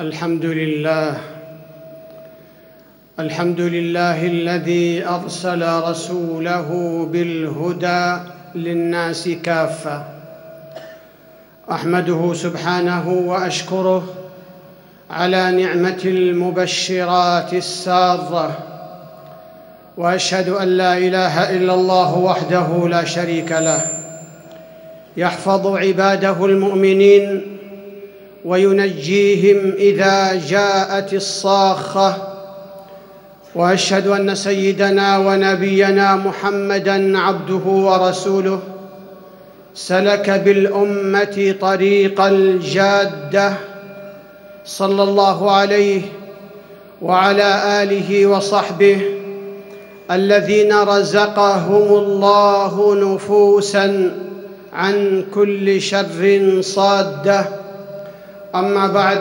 الحمد لله. الحمد لله الذي أرسل رسوله بالهدى للناس كافة. أحمده سبحانه وأشكره على نعمة المبشرات السارة. وأشهد أن لا إله إلا الله وحده لا شريك له. يحفظ عباده المؤمنين وينجيهم إذا جاءت الصاخة. وأشهد أن سيدنا ونبينا محمدا عبده ورسوله سلك بالأمة طريق الجادة. صلى الله عليه وعلى آله وصحبه الذين رزقهم الله نفوسا عن كل شر صادة. أما بعد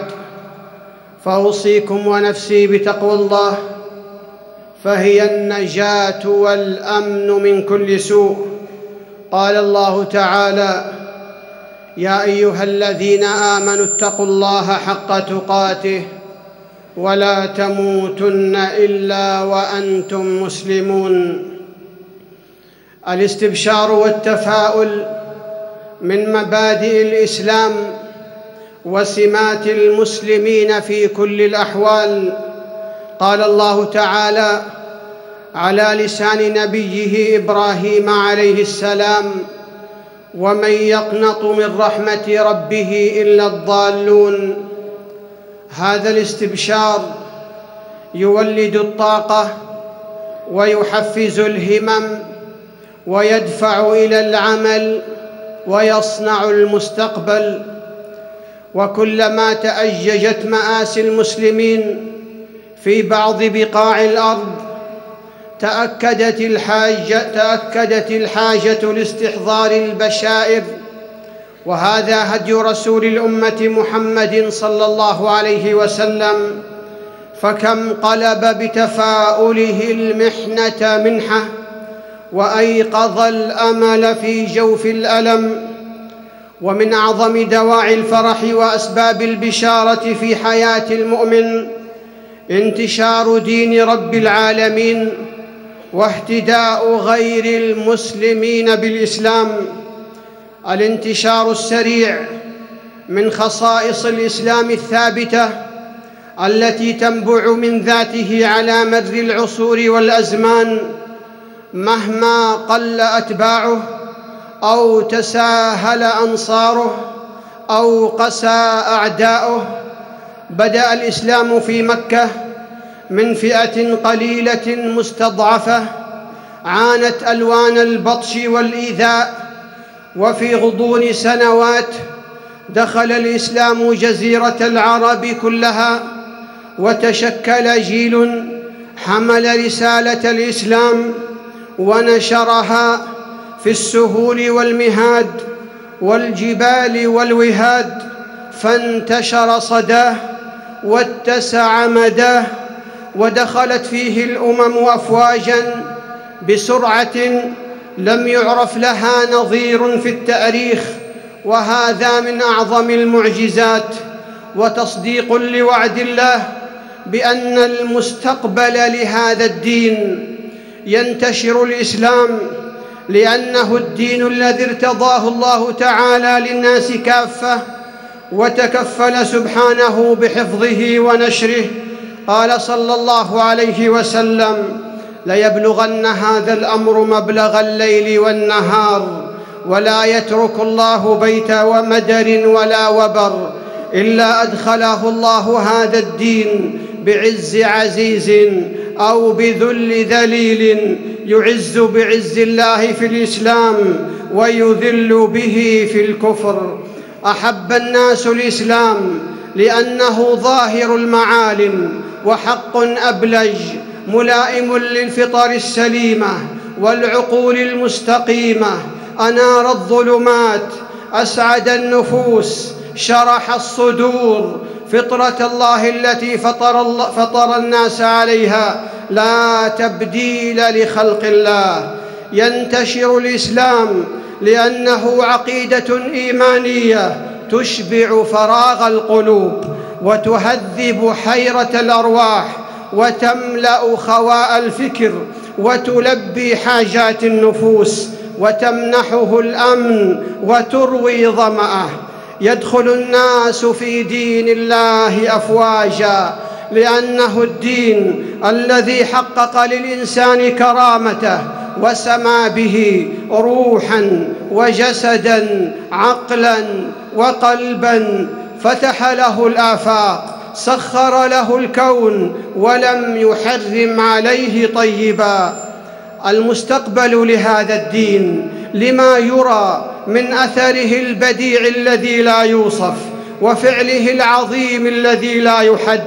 فأوصيكم ونفسي بتقوى الله فهي النجاة والأمن من كل سوء. قال الله تعالى يا أيها الذين آمنوا اتقوا الله حق تقاته ولا تموتن إلا وأنتم مسلمون. الاستبشار والتفاؤل من مبادئ الإسلام وسمات المسلمين في كل الأحوال. قال الله تعالى على لسان نبيه إبراهيم عليه السلام ومن يقنط من رحمة ربه إلا الضالون. هذا الاستبشار يولد الطاقة ويحفز الهمم ويدفع إلى العمل ويصنع المستقبل. وكلما تأججت مآسي المسلمين في بعض بقاع الأرض تأكدت الحاجة تأكدت الحاجة لاستحضار البشائر. وهذا هدي رسول الأمة محمد صلى الله عليه وسلم فكم قلب بتفاؤله المحنة منحة وأيقظ الأمل في جوف الألم. ومن أعظم دواعي الفرح وأسباب البشارة في حياة المؤمن انتشار دين رب العالمين واهتداء غير المسلمين بالإسلام الانتشار السريع من خصائص الإسلام الثابتة التي تنبع من ذاته على مر العصور والأزمان مهما قل أتباعه أو تساهل أنصاره أو قسى أعداؤه بدأ الإسلام في مكة من فئة قليلة مستضعفة عانت ألوان البطش والإيذاء وفي غضون سنوات دخل الإسلام جزيرة العرب كلها وتشكل جيل حمل رسالة الإسلام ونشرها في السهول والمهاد والجبال والوهاد فانتشر صداه واتسع مداه ودخلت فيه الأمم افواجا بسرعة لم يعرف لها نظير في التأريخ وهذا من أعظم المعجزات وتصديق لوعد الله بأن المستقبل لهذا الدين ينتشر الإسلام لأنه الدين الذي ارتضاه الله تعالى للناس كافة وتكفل سبحانه بحفظه ونشره. قال صلى الله عليه وسلم ليبلغن هذا الأمر مبلغ الليل والنهار ولا يترك الله بيت ومدر ولا وبر إلا ادخله الله هذا الدين بعز عزيز أو بذل ذليل يعز بعز الله في الإسلام ويذل به في الكفر. أحب الناس الإسلام لأنه ظاهر المعالم وحق أبلج ملائم للفطر السليمة والعقول المستقيمة. أنار الظلمات أسعد النفوس شرح الصدور. فطرة الله التي فطر, الله فطر الناس عليها لا تبديل لخلق الله. ينتشر الإسلام لأنه عقيدة إيمانية تشبع فراغ القلوب وتهذب حيرة الأرواح وتملأ خواء الفكر وتلبي حاجات النفوس وتمنحه الأمن وتروي ظمأه. يدخل الناس في دين الله أفواجا لأنه الدين الذي حقق للإنسان كرامته وسما به روحا وجسدا عقلا وقلبا. فتح له الآفاق سخر له الكون ولم يحرم عليه طيبا. المستقبل لهذا الدين لما يرى من أثره البديع الذي لا يوصف وفعله العظيم الذي لا يحد.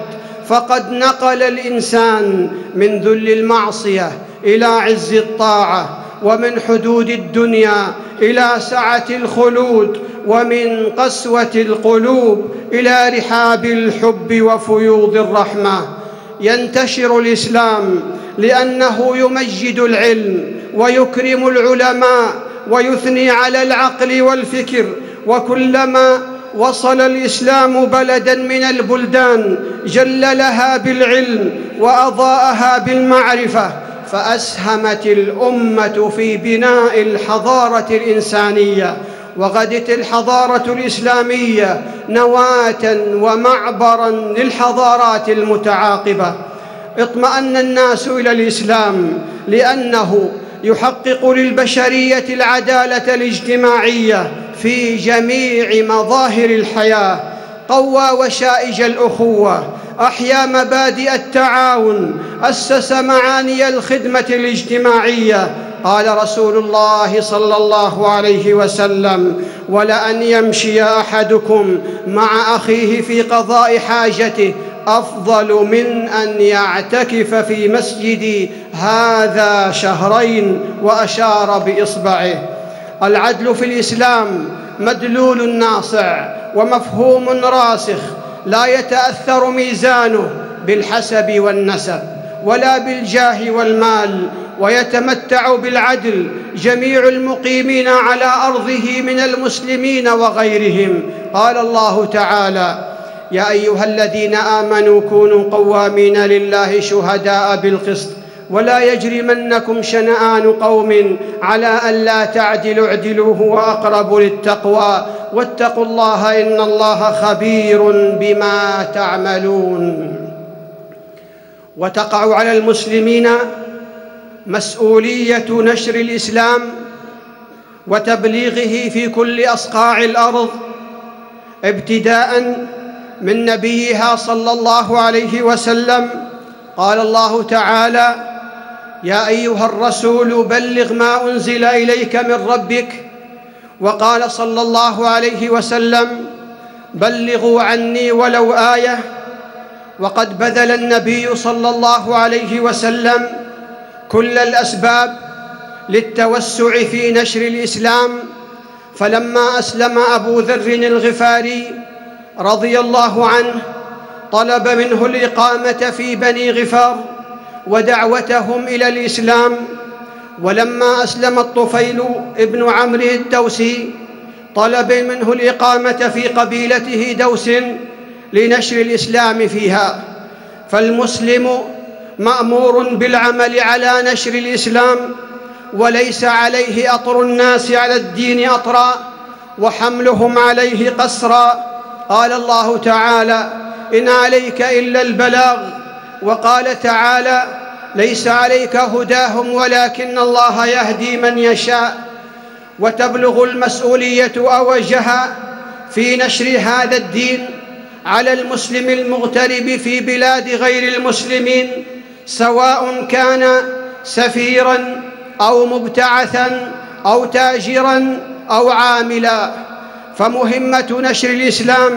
فقد نقل الإنسان من ذل المعصية إلى عز الطاعة ومن حدود الدنيا إلى سعة الخلود ومن قسوة القلوب إلى رحاب الحب وفيوض الرحمة. ينتشر الإسلام لأنه يمجد العلم ويكرم العلماء ويثني على العقل والفكر وكلما وصل الإسلام بلدا من البلدان جللها بالعلم وأضاءها بالمعرفة فأسهمت الأمة في بناء الحضارة الإنسانية وغدت الحضارة الإسلامية نواة ومعبرا للحضارات المتعاقبة. اطمأن الناس إلى الإسلام لأنه يحقق للبشرية العدالة الاجتماعية في جميع مظاهر الحياة قوى وشائج الأخوة أحيا مبادئ التعاون أسس معاني الخدمة الاجتماعية. قال رسول الله صلى الله عليه وسلم ولأن يمشي أحدكم مع أخيه في قضاء حاجته أفضل من أن يعتكف في مسجدي هذا شهرين وأشار بإصبعه. العدل في الإسلام مدلول ناصع ومفهوم راسخ لا يتأثر ميزانه بالحسب والنسب ولا بالجاه والمال ويتمتع بالعدل جميع المقيمين على أرضه من المسلمين وغيرهم. قال الله تعالى يا أيها الذين آمنوا كونوا قوامين لله شهداء بالقسط ولا يجرمنكم شنآن قوم على ألا تعدلوا اعدلوا هو أقرب للتقوى واتقوا الله إن الله خبير بما تعملون وتقع على المسلمين مسؤولية نشر الإسلام وتبليغه في كل أصقاع الأرض ابتداء من نبيها صلى الله عليه وسلم قال الله تعالى يا أيها الرسول بلغ ما أنزل إليك من ربك. وقال صلى الله عليه وسلم بلغوا عني ولو آية. وقد بذل النبي صلى الله عليه وسلم كل الأسباب للتوسع في نشر الإسلام. فلما أسلم أبو ذر الغفاري رضي الله عنه طلب منه الإقامة في بني غفار ودعوتهم إلى الإسلام. ولما أسلم الطفيل ابن عمرو الدوسي طلب منه الإقامة في قبيلته دوس لنشر الإسلام فيها. فالمسلم مأمور بالعمل على نشر الإسلام وليس عليه أطر الناس على الدين أطرا وحملهم عليه قسرا. قال الله تعالى إن عليك إلا البلاغ. وقال تعالى ليس عليك هداهم ولكن الله يهدي من يشاء. وتبلغ المسؤولية اوجها في نشر هذا الدين على المسلم المغترب في بلاد غير المسلمين سواء كان سفيرا أو مبتعثا أو تاجرا أو عاملا. فمهمة نشر الإسلام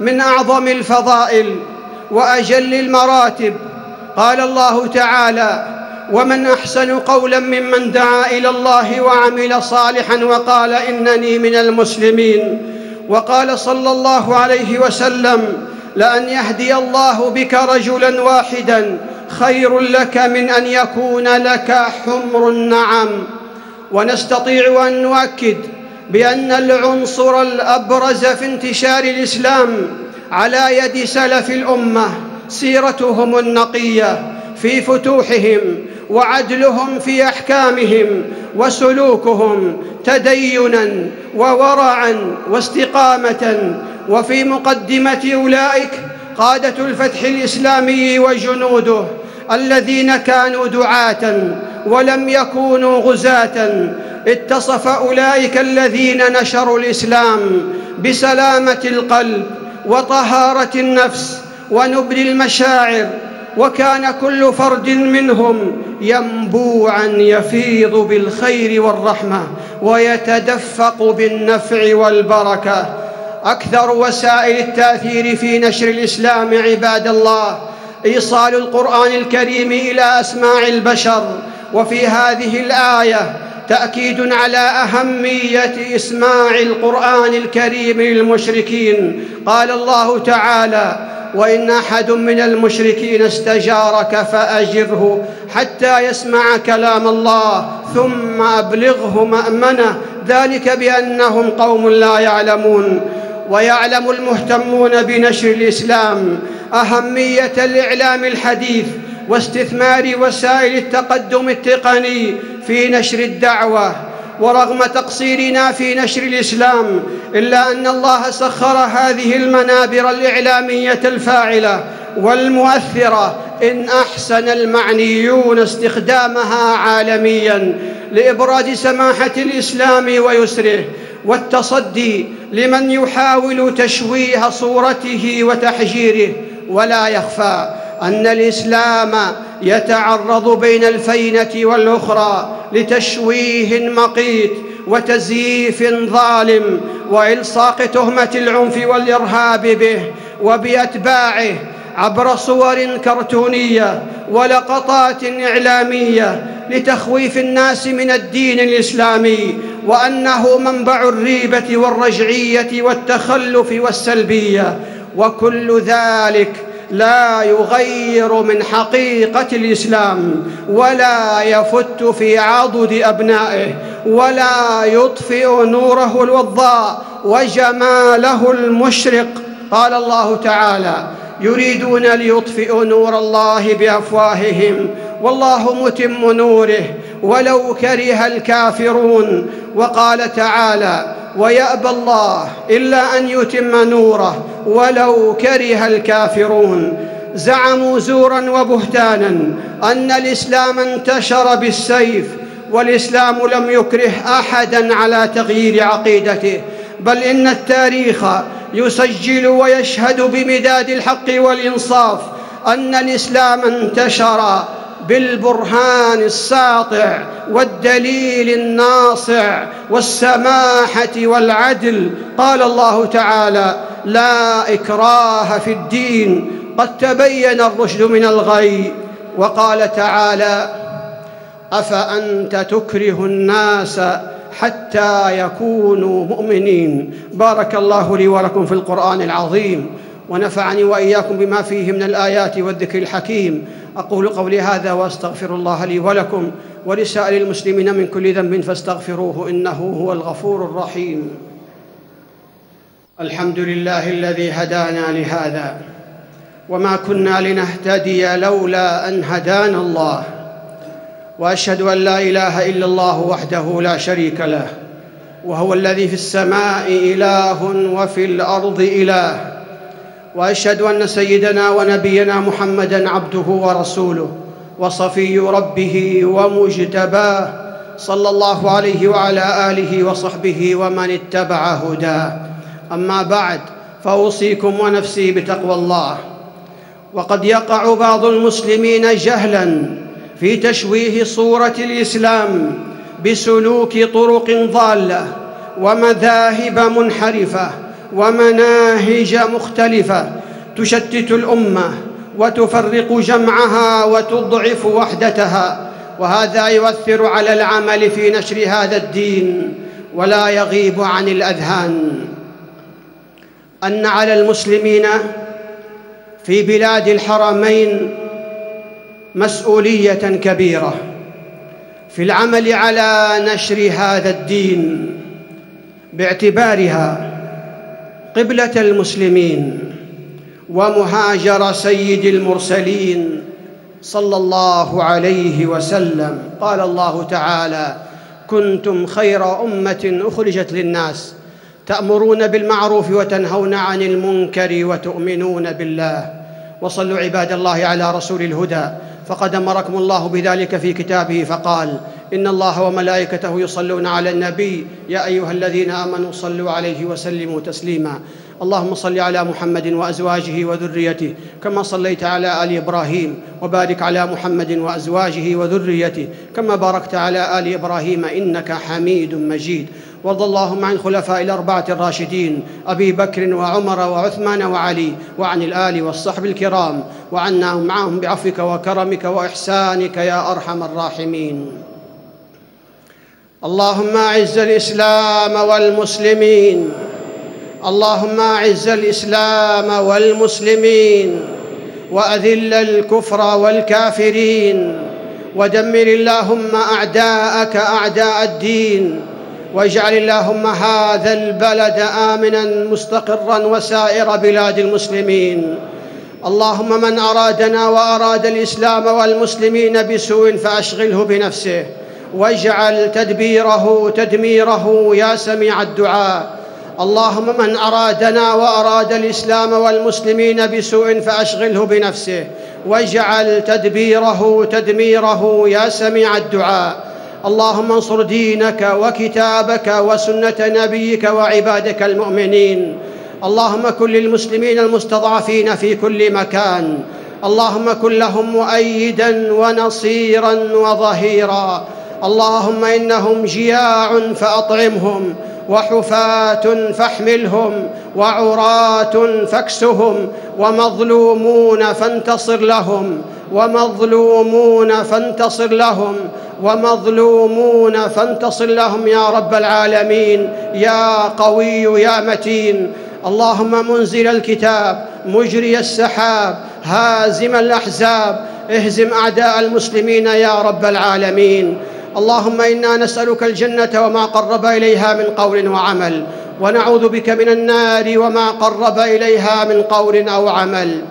من أعظم الفضائل وأجل المراتب. قال الله تعالى ومن أحسن قولا ممن دعا إلى الله وعمل صالحا وقال إنني من المسلمين وقال صلى الله عليه وسلم لأن يهدي الله بك رجلا واحدا خير لك من أن يكون لك حمر النعم ونستطيع أن نؤكد بأن العنصر الأبرز في انتشار الإسلام على يد سلف الأمة سيرتهم النقية في فتوحهم وعدلهم في أحكامهم وسلوكهم تدينا وورعا واستقامة. وفي مقدمة أولئك قادة الفتح الإسلامي وجنوده الذين كانوا دعاة ولم يكونوا غزاة اتصف أولئك الذين نشروا الإسلام بسلامة القلب وطهارة النفس ونبل المشاعر وكان كل فرد منهم ينبوعا يفيض بالخير والرحمة ويتدفق بالنفع والبركة. أكثر وسائل التأثير في نشر الإسلام عباد الله إيصال القرآن الكريم إلى أسماع البشر وفي هذه الآية تأكيد على أهمية إسماع القرآن الكريم للمشركين. قال الله تعالى وإن أحد من المشركين استجارك فأجره حتى يسمع كلام الله ثم أبلغه مأمنة ذلك بأنهم قوم لا يعلمون. ويعلم المهتمون بنشر الإسلام أهمية الإعلام الحديث واستثمار وسائل التقدم التقني في نشر الدعوة. ورغم تقصيرنا في نشر الإسلام إلا أن الله سخر هذه المنابر الإعلامية الفاعلة والمؤثرة إن أحسن المعنيون استخدامها عالميا لإبراز سماحة الإسلام ويسره والتصدي لمن يحاول تشويه صورته وتحجيره. ولا يخفى أن الإسلام يتعرض بين الفينة والأخرى لتشويه مقيت وتزييف ظالم وإلصاق تهمة العنف والإرهاب به وبأتباعه عبر صور كرتونية ولقطات إعلامية لتخويف الناس من الدين الإسلامي وأنه منبع الريبة والرجعية والتخلف والسلبية وكل ذلك لا يغير من حقيقة الإسلام ولا يفت في عضد أبنائه ولا يطفئ نوره الوضاء وجماله المشرق قال الله تعالى يريدون ليطفئوا نور الله بأفواههم والله متم نوره ولو كره الكافرون وقال تعالى ويأبى الله إلا أن يتم نوره ولو كره الكافرون زعموا زورا وبهتانا أن الإسلام انتشر بالسيف والإسلام لم يكره أحدا على تغيير عقيدته بل إن التاريخ يسجل ويشهد بمداد الحق والإنصاف أن الإسلام انتشر بالبرهان الساطع والدليل الناصع والسماحة والعدل. قال الله تعالى لا إكراه في الدين قد تبين الرشد من الغي وقال تعالى أفأنت تكره الناس حتى يكونوا مؤمنين. بارك الله لي ولكم في القرآن العظيم ونفعني وإياكم بما فيه من الآيات والذكر الحكيم. أقول قولي هذا وأستغفر الله لي ولكم ولسائر المسلمين من كل ذنب فاستغفروه إنه هو الغفور الرحيم. الحمد لله الذي هدانا لهذا وما كنا لنهتدي لولا أن هدانا الله. وأشهد أن لا إله إلا الله وحده لا شريك له وهو الذي في السماء إله وفي الأرض إله وأشهد أن سيدنا ونبينا محمدا عبده ورسوله وصفي ربه ومجتباه صلى الله عليه وعلى آله وصحبه ومن اتبع هداه. أما بعد فأوصيكم ونفسي بتقوى الله وقد يقع بعض المسلمين جهلا في تشويه صورة الإسلام بسلوك طرق ضالة ومذاهب منحرفة ومناهج مختلفة تشتت الأمة وتفرق جمعها وتضعف وحدتها وهذا يؤثر على العمل في نشر هذا الدين ولا يغيب عن الأذهان. أن على المسلمين في بلاد الحرمين مسؤولية كبيرة في العمل على نشر هذا الدين باعتبارها قبلة المسلمين ومهاجر سيد المرسلين صلى الله عليه وسلم. قال الله تعالى كنتم خير أمة أخرجت للناس تأمرون بالمعروف وتنهون عن المنكر وتؤمنون بالله. وصلوا عباد الله على رسول الهدى. فقد أمركم الله بذلك في كتابه فقال إن الله وملائكته يصلون على النبي يا أيها الذين آمنوا صلوا عليه وسلموا تسليما اللهم صل على محمد وأزواجه وذريته كما صليت على آل إبراهيم وبارك على محمد وأزواجه وذريته كما باركت على آل إبراهيم إنك حميد مجيد وارض اللهم عن خلفاء الأربعة الراشدين أبي بكر وعمر وعثمان وعلي وعن الآل والصحب الكرام وعنا معهم بعفوك وكرمك وإحسانك يا أرحم الراحمين. اللهم أعز الإسلام والمسلمين. اللهم أعز الإسلام والمسلمين. وأذل الكفر والكافرين. ودمر اللهم أعداءك أعداء الدين. واجعل اللهم هذا البلد آمنا مستقرا وسائر بلاد المسلمين. اللهم من أرادنا وأراد الإسلام والمسلمين بسوء فأشغله بنفسه. واجعل تدبيره تدميره يا سميع الدعاء. اللهم من أرادنا وأراد الإسلام والمسلمين بسوء فأشغله بنفسه. واجعل تدبيره تدميره يا سميع الدعاء. اللهم انصر دينك وكتابك وسنة نبيك وعبادك المؤمنين. اللهم كن للمسلمين المستضعفين في كل مكان. اللهم كن لهم مؤيدا ونصيرا وظهيرا. اللهم إنهم جياع فأطعمهم. وحفاة فاحملهم وعراة فاكسهم ومظلومون فانتصر لهم ومظلومون فانتصر لهم ومظلومون فانتصر لهم يا رب العالمين يا قوي يا متين اللهم منزل الكتاب مجري السحاب هازم الأحزاب اهزم أعداء المسلمين يا رب العالمين. اللهم إنا نسألك الجنة وما قرب إليها من قول وعمل ونعوذ بك من النار وما قرب إليها من قول أو عمل.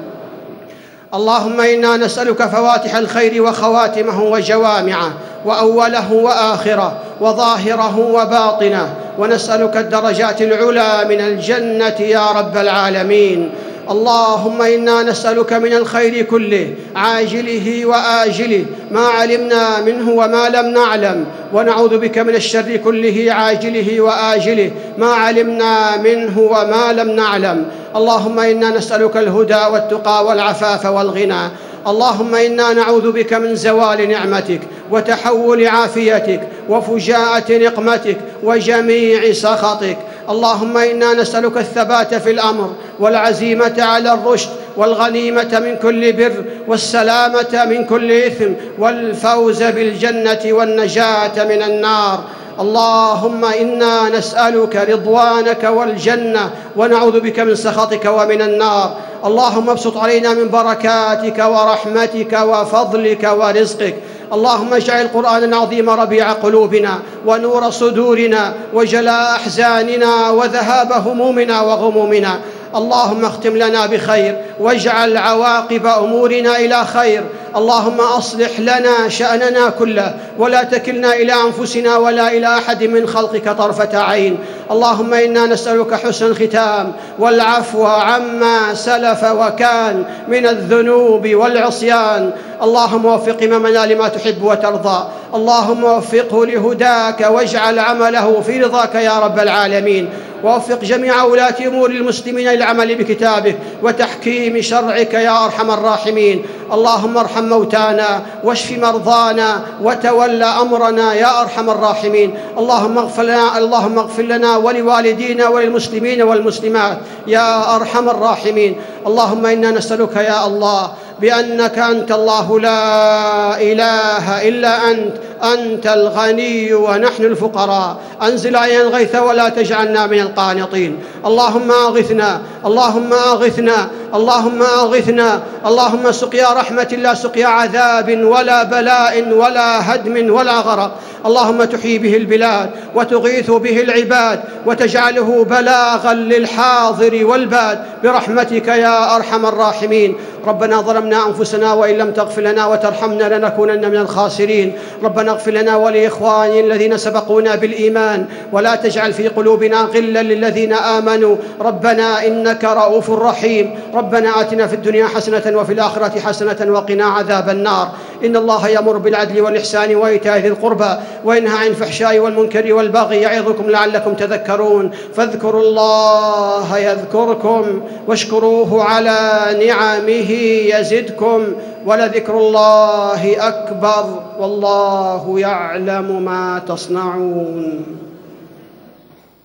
اللهم إنا نسألك فواتح الخير وخواتمه وجوامعه وأوله وآخره وظاهره وباطنه ونسألك الدرجات العلى من الجنة يا رب العالمين. اللهم إنا نسألك من الخير كله عاجله وآجله ما علمنا منه وما لم نعلم ونعوذ بك من الشر كله عاجله وآجله ما علمنا منه وما لم نعلم. اللهم إنا نسألك الهدى والتقى والعفاف والغنى. اللهم إنا نعوذ بك من زوال نعمتك وتحول عافيتك وفجاءة نقمتك وجميع سخطك. اللهم إنا نسألك الثبات في الأمر والعزيمة على الرشد والغنيمة من كل بر والسلامة من كل إثم والفوز بالجنة والنجاة من النار. اللهم إنا نسألك رضوانك والجنة ونعوذ بك من سخطك ومن النار. اللهم ابسط علينا من بركاتك ورحمتك وفضلك ورزقك. اللهم اجعل القرآن العظيم ربيع قلوبنا ونور صدورنا وجلاء أحزاننا وذهاب همومنا وغمومنا. اللهم اختم لنا بخير واجعل عواقب أمورنا إلى خير. اللهم أصلح لنا شأننا كله ولا تكلنا إلى أنفسنا ولا إلى أحد من خلقك طرفة عين. اللهم إنا نسألك حسن الختام والعفو عما سلف وكان من الذنوب والعصيان. اللهم وفق امامنا لما تحب وترضى. اللهم وفقه لهداك واجعل عمله في رضاك يا رب العالمين. ووفق جميع ولاة أمور المسلمين للعمل بكتابك وتحكيم شرعك يا أرحم الراحمين. اللهم ارحم موتانا واشف مرضانا وتول أمرنا يا أرحم الراحمين. اللهم اغفر لنا اللهم اغفر لنا ولوالدينا وللمسلمين والمسلمات يا أرحم الراحمين. اللهم إنا نسألك يا الله بأنك أنت الله لا إله إلا أنت أنت الغني ونحن الفقراء. أنزل علينا الغيث ولا تجعلنا من القانطين. اللهم أغثنا اللهم أغثنا اللهم أغثنا. اللهم سق يا رحمة لا سقيا عذاب ولا بلاء ولا هدم ولا غرق. اللهم تحيي به البلاد وتغيث به العباد وتجعله بلاغا للحاضر والباد. برحمتك يا أرحم الراحمين. ربنا ظلمنا أنفسنا وإن لم تغفر لنا وترحمنا لنكونن من الخاسرين. ربنا اغفر لنا ولإخواننا الذين سبقونا بالإيمان. ولا تجعل في قلوبنا غلا للذين آمنوا. ربنا إنك رؤوف رحيم. ربنا آتنا في الدنيا حسنة وفي الآخرة حسنة وقنا عذاب النار. إن الله يأمر بالعدل والإحسان وإيتاء ذي القربى وينهى عن الفحشاء والمنكر والبغي يعظكم لعلكم تذكرون. فاذكروا الله يذكركم واشكروه على نعمه يزدكم ولذكر الله أكبر والله يعلم ما تصنعون.